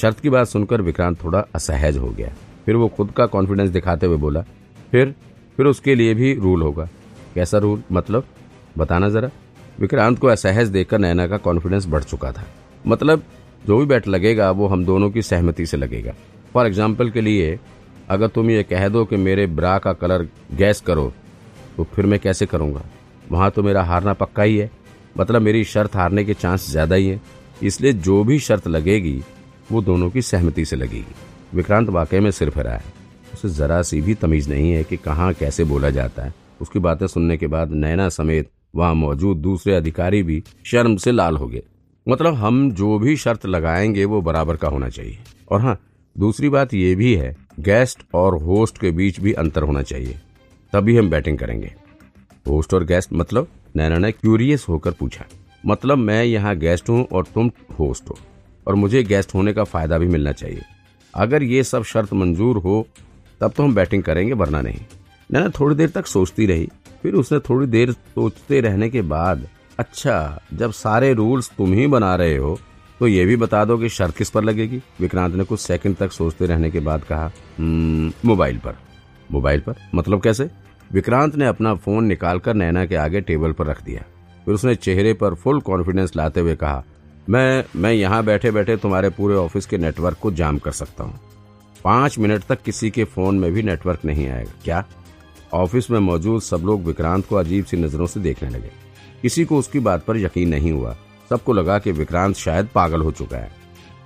शर्त की बात सुनकर विक्रांत थोड़ा असहज हो गया। फिर वो खुद का कॉन्फिडेंस दिखाते हुए बोला, फिर फिर उसके लिए भी रूल होगा। कैसा रूल मतलब बताना जरा। विक्रांत को असहज देखकर नैना का कॉन्फिडेंस बढ़ चुका था। मतलब जो भी बैट लगेगा, वो हम दोनों की सहमति से लगेगा। फॉर एग्ज़ाम्पल के लिए, अगर तुम ये कह दो कि मेरे ब्रा का कलर गैस करो तो फिर मैं कैसे करूँगा? वहाँ तो मेरा हारना पक्का ही है। मतलब मेरी शर्त हारने के चांस ज़्यादा ही है। इसलिए जो भी शर्त लगेगी वो दोनों की सहमति से लगेगी विक्रांत वाकई में सिर फिरा है उसे जरा सी भी तमीज नहीं है कि कहाँ कैसे बोला जाता है। उसकी बातें सुनने के बाद नैना समेत वहाँ मौजूद दूसरे अधिकारी भी शर्म से लाल हो गए। मतलब हम जो भी शर्त लगाएँगे वो बराबर का होना चाहिए। और हाँ दूसरी बात ये भी है, गेस्ट और होस्ट के बीच भी अंतर होना चाहिए। तभी हम बैटिंग करेंगे। होस्ट और गेस्ट मतलब? नैना ने क्यूरियस होकर पूछा। मतलब मैं यहाँ गेस्ट हूँ और तुम होस्ट हो। और मुझे गेस्ट होने का फ़ायदा भी मिलना चाहिए। अगर ये सब शर्त मंजूर हो तब तो हम बैटिंग करेंगे वरना नहीं। नैना थोड़ी देर तक सोचती रही फिर उसने थोड़ी देर सोचते रहने के बाद अच्छा जब सारे रूल्स तुम ही बना रहे हो तो ये भी बता दो कि शर्त किस पर लगेगी? विक्रांत ने कुछ सेकंड तक सोचते रहने के बाद कहा हम्म, मोबाइल पर। मोबाइल पर? मतलब कैसे? विक्रांत ने अपना फ़ोन निकालकर नैना के आगे टेबल पर रख दिया। फिर उसने चेहरे पर फुल कॉन्फिडेंस लाते हुए कहा मैं मैं यहाँ बैठे बैठे तुम्हारे पूरे ऑफ़िस के नेटवर्क को जाम कर सकता हूँ। पाँच मिनट तक किसी के फ़ोन में भी नेटवर्क नहीं आएगा। क्या? ऑफ़िस में मौजूद सब लोग विक्रांत को अजीब सी नज़रों से देखने लगे। किसी को उसकी बात पर यकीन नहीं हुआ। सबको लगा कि विक्रांत शायद पागल हो चुका है।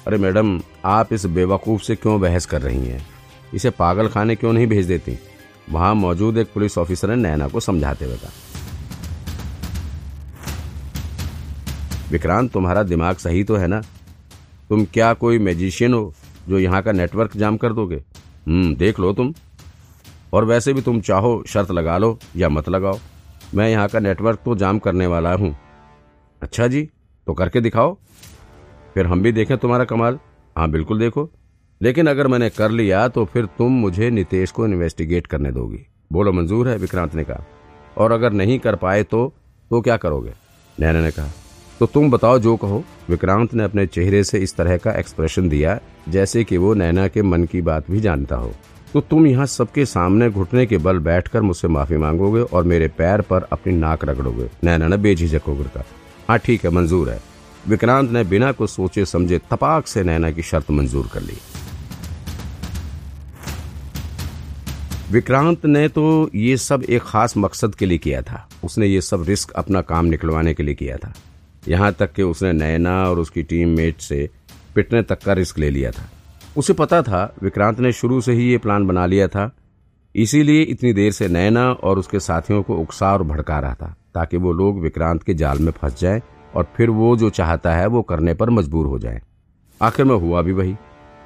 अरे मैडम, आप इस बेवकूफ़ से क्यों बहस कर रही हैं? इसे पागल खाने क्यों नहीं भेज देती? वहाँ मौजूद एक पुलिस ऑफिसर ने नैना को समझाते हुए कहा। विक्रांत, तुम्हारा दिमाग सही तो है ना? तुम क्या कोई मैजिशियन हो जो यहाँ का नेटवर्क जाम कर दोगे? हम्म देख लो तुम। और वैसे भी तुम चाहो शर्त लगा लो या मत लगाओ। मैं यहाँ का नेटवर्क तो जाम करने वाला हूँ। अच्छा जी तो करके दिखाओ। फिर हम भी देखें तुम्हारा कमाल। हाँ बिल्कुल देखो। लेकिन अगर मैंने कर लिया तो फिर तुम मुझे नितेश को इन्वेस्टिगेट करने दोगी। बोलो, मंजूर है विक्रांत ने कहा। और अगर नहीं कर पाए तो तो क्या करोगे? नैना ने कहा। तो तुम बताओ जो कहो। विक्रांत ने अपने चेहरे से इस तरह का एक्सप्रेशन दिया, जैसे कि वो नैना के मन की बात भी जानता हो। तो तुम यहाँ सबके सामने घुटने के बल बैठकर मुझसे माफ़ी मांगोगे और मेरे पैर पर अपनी नाक रगड़ोगे। नैना ने बेझिझक होकर कहा हाँ ठीक है, मंजूर है। विक्रांत ने बिना कुछ सोचे समझे तपाक से नैना की शर्त मंजूर कर ली। विक्रांत ने तो ये सब एक खास मकसद के लिए किया था। उसने ये सब रिस्क अपना काम निकलवाने के लिए किया था। यहाँ तक कि उसने नैना और उसकी टीम मेट से पिटने तक का रिस्क ले लिया था। उसे पता था, विक्रांत ने शुरू से ही ये प्लान बना लिया था। इसीलिए इतनी देर से नैना और उसके साथियों को उकसा और भड़का रहा था, ताकि वो लोग विक्रांत के जाल में फंस जाए और फिर वो जो चाहता है वो करने पर मजबूर हो जाए। आखिर में हुआ भी वही।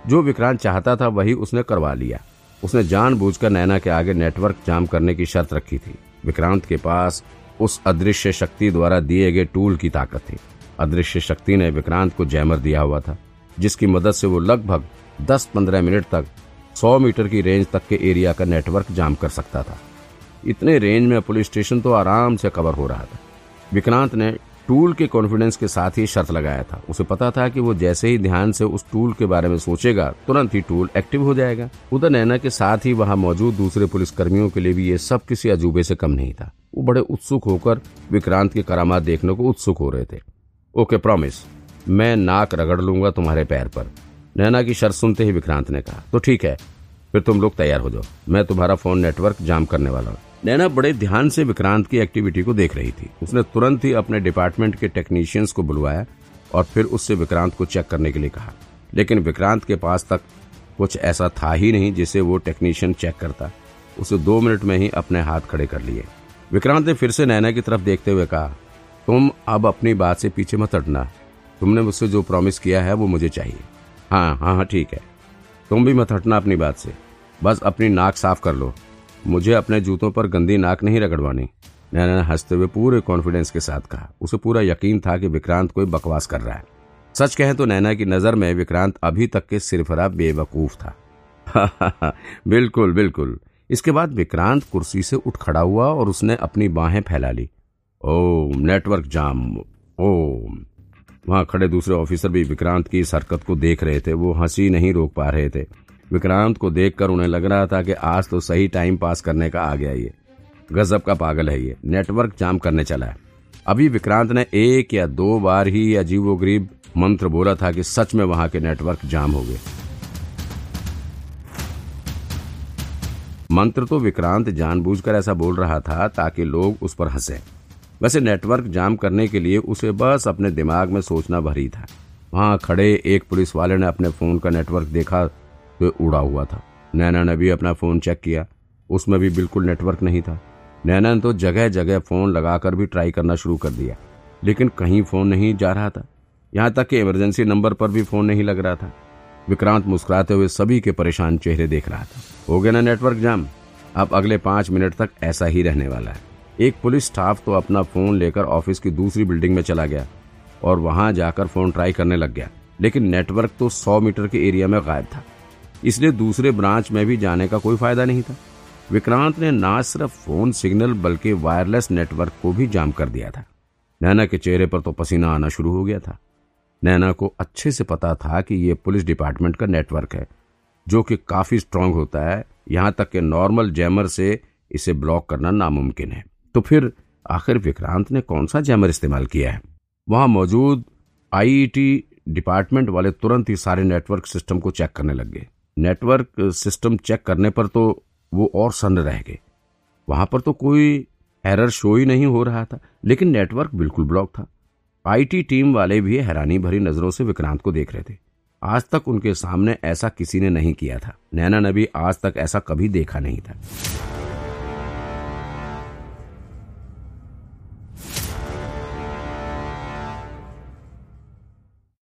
जो विक्रांत चाहता था वही उसने करवा लिया। उसने जानबूझकर नैना के आगे नेटवर्क जाम करने की शर्त रखी थी। विक्रांत के पास उस अदृश्य शक्ति द्वारा दिए गए टूल की ताकत थी। अदृश्य शक्ति ने विक्रांत को जैमर दिया हुआ था, जिसकी मदद से वो लगभग 10-15 मिनट तक 100 मीटर की रेंज तक के एरिया का नेटवर्क जाम कर सकता था। इतने रेंज में पुलिस स्टेशन तो आराम से कवर हो रहा था। विक्रांत ने टूल के कॉन्फिडेंस के साथ ही शर्त लगाया था। उसे पता था कि वो जैसे ही ध्यान से उस टूल के बारे में सोचेगा, तुरंत ही टूल एक्टिव हो जाएगा। उधर नैना के साथ ही वहाँ मौजूद दूसरे पुलिस कर्मियों के लिए भी ये सब किसी अजूबे से कम नहीं था। वो बड़े उत्सुक होकर विक्रांत के करामात देखने को उत्सुक हो रहे थे। ओके प्रॉमिस मैं नाक रगड़ लूँगा तुम्हारे पैर पर। नैना की शर्त सुनते ही विक्रांत ने कहा तो ठीक है, फिर तुम लोग तैयार हो जाओ। मैं तुम्हारा फ़ोन नेटवर्क जाम करने वाला हूँ। नैना बड़े ध्यान से विक्रांत की एक्टिविटी को देख रही थी। उसने तुरंत ही अपने डिपार्टमेंट के टेक्नीशियंस को बुलवाया और फिर उससे विक्रांत को चेक करने के लिए कहा। लेकिन विक्रांत के पास तक कुछ ऐसा था ही नहीं जिसे वो टेक्नीशियन चेक करता। उसे दो मिनट में ही अपने हाथ खड़े कर लिए। विक्रांत ने फिर से नैना की तरफ़ देखते हुए कहा, तुम अब अपनी बात से पीछे मत हटना। तुमने मुझसे जो प्रॉमिस किया है वो मुझे चाहिए। हाँ हाँ हाँ ठीक है। तुम भी मत हटना अपनी बात से। बस अपनी नाक साफ़ कर लो। मुझे अपने जूतों पर गंदी नाक नहीं रगड़वानी। नैना ने हँसते हुए पूरे कॉन्फिडेंस के साथ कहा। उसे पूरा यकीन था कि विक्रांत कोई बकवास कर रहा है। सच कहें तो नैना की नज़र में विक्रांत अभी तक के सिरफरा बेवकूफ़ था। बिल्कुल बिल्कुल। इसके बाद विक्रांत कुर्सी से उठ खड़ा हुआ और उसने अपनी बाहें फैला ली। ओम, नेटवर्क जाम। ओम। वहाँ खड़े दूसरे ऑफिसर भी विक्रांत की इस हरकत को देख रहे थे। वो हँसी नहीं रोक पा रहे थे। विक्रांत को देखकर उन्हें लग रहा था कि आज तो सही टाइम पास करने का आ गया ये। गजब का पागल है ये। नेटवर्क जाम करने चला है। अभी विक्रांत ने एक या दो बार ही अजीबो गरीब मंत्र बोला था कि सच में वहाँ के नेटवर्क जाम हो गए। मंत्र तो विक्रांत जानबूझकर ऐसा बोल रहा था ताकि लोग उस पर हंसे। वैसे नेटवर्क जाम करने के लिए उसे बस अपने दिमाग में सोचना भरी था। वहाँ खड़े एक पुलिस वाले ने अपने फ़ोन का नेटवर्क देखा तो उड़ा हुआ था। नैना ने भी अपना फ़ोन चेक किया। उसमें भी बिल्कुल नेटवर्क नहीं था। नैना ने तो जगह जगह फ़ोन लगाकर भी ट्राई करना शुरू कर दिया। लेकिन कहीं फ़ोन नहीं जा रहा था। यहाँ तक कि इमरजेंसी नंबर पर भी फ़ोन नहीं लग रहा था। विक्रांत मुस्कुराते हुए सभी के परेशान चेहरे देख रहा था। हो गया ना नेटवर्क जाम? अब अगले पाँच मिनट तक ऐसा ही रहने वाला है। एक पुलिस स्टाफ तो अपना फ़ोन लेकर ऑफ़िस की दूसरी बिल्डिंग में चला गया और वहाँ जाकर फ़ोन ट्राई करने लग गया। लेकिन नेटवर्क तो सौ मीटर के एरिया में गायब था। इसलिए दूसरे ब्रांच में भी जाने का कोई फ़ायदा नहीं था। विक्रांत ने ना सिर्फ़ फ़ोन सिग्नल बल्कि वायरलेस नेटवर्क को भी जाम कर दिया था। नैना के चेहरे पर तो पसीना आना शुरू हो गया था। नैना को अच्छे से पता था कि यह पुलिस डिपार्टमेंट का नेटवर्क है, जो कि काफ़ी स्ट्रांग होता है। यहाँ तक कि नॉर्मल जैमर से इसे ब्लॉक करना नामुमकिन है। तो फिर आखिर विक्रांत ने कौन सा जैमर इस्तेमाल किया है? वहाँ मौजूद आईईटी डिपार्टमेंट वाले तुरंत ही सारे नेटवर्क सिस्टम को चेक करने लग गए। नेटवर्क सिस्टम चेक करने पर तो वो और सन्न रह गए। वहाँ पर तो कोई एरर शो ही नहीं हो रहा था, लेकिन नेटवर्क बिल्कुल ब्लॉक था। आईटी टीम वाले भी हैरानी भरी नज़रों से विक्रांत को देख रहे थे। आज तक उनके सामने ऐसा किसी ने नहीं किया था। नैना ने भी आज तक ऐसा कभी देखा नहीं था।